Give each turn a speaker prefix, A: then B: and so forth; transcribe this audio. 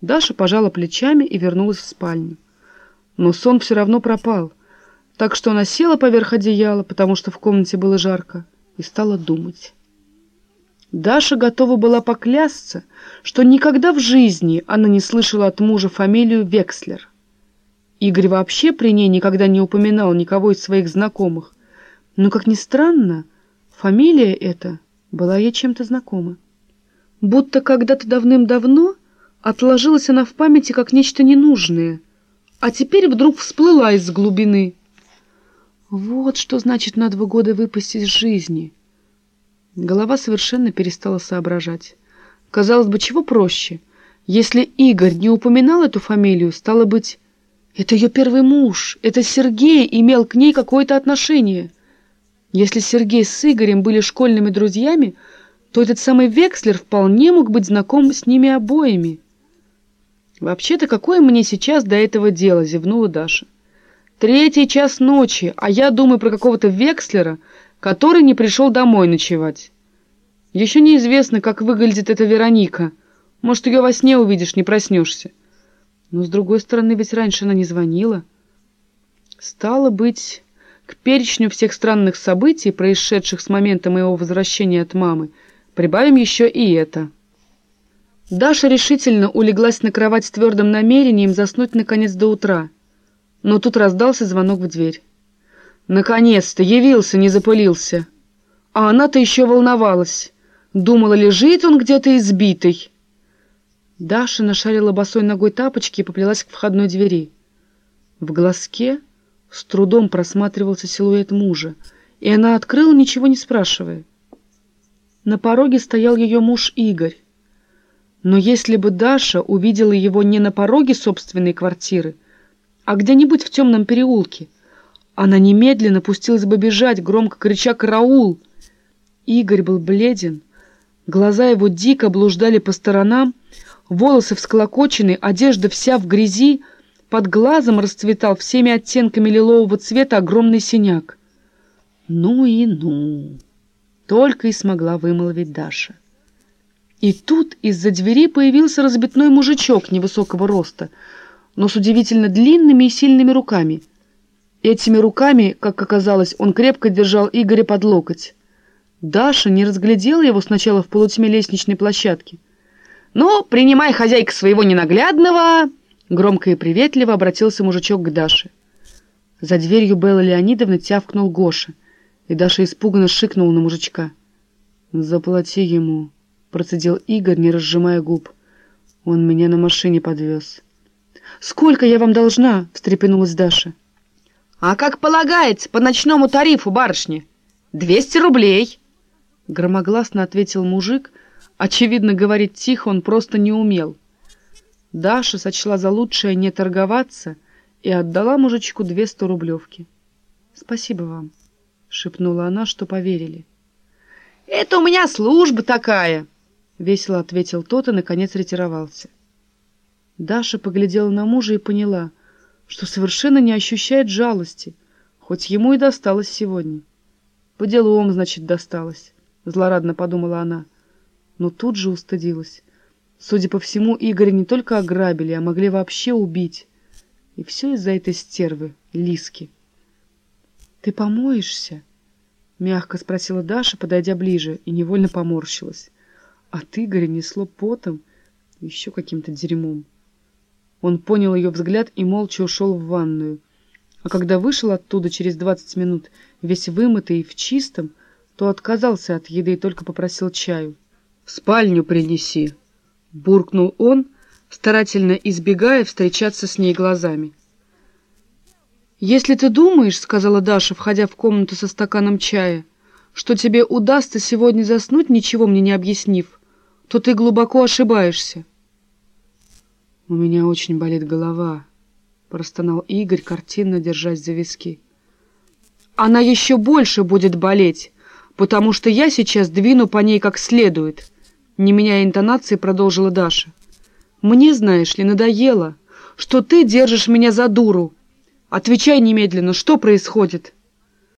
A: Даша пожала плечами и вернулась в спальню. Но сон все равно пропал, так что она села поверх одеяла, потому что в комнате было жарко, и стала думать. Даша готова была поклясться, что никогда в жизни она не слышала от мужа фамилию Векслер. Игорь вообще при ней никогда не упоминал никого из своих знакомых. Но, как ни странно, фамилия эта была ей чем-то знакома. Будто когда-то давным-давно отложилась она в памяти как нечто ненужное, а теперь вдруг всплыла из глубины. Вот что значит на два года выпасть из жизни. Голова совершенно перестала соображать. Казалось бы, чего проще? Если Игорь не упоминал эту фамилию, стало быть, это ее первый муж, это Сергей имел к ней какое-то отношение. Если Сергей с Игорем были школьными друзьями, то этот самый Векслер вполне мог быть знаком с ними обоими. «Вообще-то какое мне сейчас до этого дело?» — зевнула Даша. «Третий час ночи, а я думаю про какого-то Векслера, который не пришел домой ночевать. Еще неизвестно, как выглядит эта Вероника. Может, ее во сне увидишь, не проснешься. Но, с другой стороны, ведь раньше она не звонила. Стало быть, к перечню всех странных событий, происшедших с момента моего возвращения от мамы, прибавим еще и это. Даша решительно улеглась на кровать с твердым намерением заснуть наконец до утра. Но тут раздался звонок в дверь. Наконец-то явился, не запылился. А она-то еще волновалась. Думала, лежит он где-то избитый. Даша нашарила босой ногой тапочки и поплелась к входной двери. В глазке с трудом просматривался силуэт мужа, и она открыла, ничего не спрашивая. На пороге стоял ее муж Игорь. Но если бы Даша увидела его не на пороге собственной квартиры, а где-нибудь в темном переулке, она немедленно пустилась бы бежать, громко крича «Караул!». Игорь был бледен, глаза его дико блуждали по сторонам, волосы всколокочены, одежда вся в грязи, под глазом расцветал всеми оттенками лилового цвета огромный синяк. «Ну и ну!» — только и смогла вымолвить Даша. И тут из-за двери появился разбитной мужичок невысокого роста, но с удивительно длинными и сильными руками. Этими руками, как оказалось, он крепко держал Игоря под локоть. Даша не разглядела его сначала в полутьме лестничной площадки. «Ну, принимай, хозяйка своего ненаглядного!» Громко и приветливо обратился мужичок к Даше. За дверью Белла Леонидовна тявкнул Гоша, и Даша испуганно шикнула на мужичка. «Заплати ему», — процедил Игорь, не разжимая губ. «Он меня на машине подвез». «Сколько я вам должна?» — встрепенулась Даша. «А как полагается, по ночному тарифу, барышня? Двести рублей!» Громогласно ответил мужик, — Очевидно, говорить тихо он просто не умел. Даша сочла за лучшее не торговаться и отдала мужичку две сто рублевки. «Спасибо вам», — шепнула она, что поверили. «Это у меня служба такая», — весело ответил тот и, наконец, ретировался. Даша поглядела на мужа и поняла, что совершенно не ощущает жалости, хоть ему и досталось сегодня. «По делам, значит, досталось», — злорадно подумала она но тут же устыдилась. Судя по всему, Игоря не только ограбили, а могли вообще убить. И все из-за этой стервы, Лиски. «Ты помоешься?» — мягко спросила Даша, подойдя ближе, и невольно поморщилась. От Игоря несло потом и еще каким-то дерьмом. Он понял ее взгляд и молча ушел в ванную. А когда вышел оттуда через двадцать минут, весь вымытый и в чистом, то отказался от еды и только попросил чаю. «В спальню принеси», — буркнул он, старательно избегая встречаться с ней глазами. «Если ты думаешь, — сказала Даша, входя в комнату со стаканом чая, — что тебе удастся сегодня заснуть, ничего мне не объяснив, то ты глубоко ошибаешься». «У меня очень болит голова», — простонал Игорь, картинно держась за виски. «Она еще больше будет болеть, потому что я сейчас двину по ней как следует», не меняя интонации, продолжила Даша. «Мне, знаешь ли, надоело, что ты держишь меня за дуру. Отвечай немедленно, что происходит?»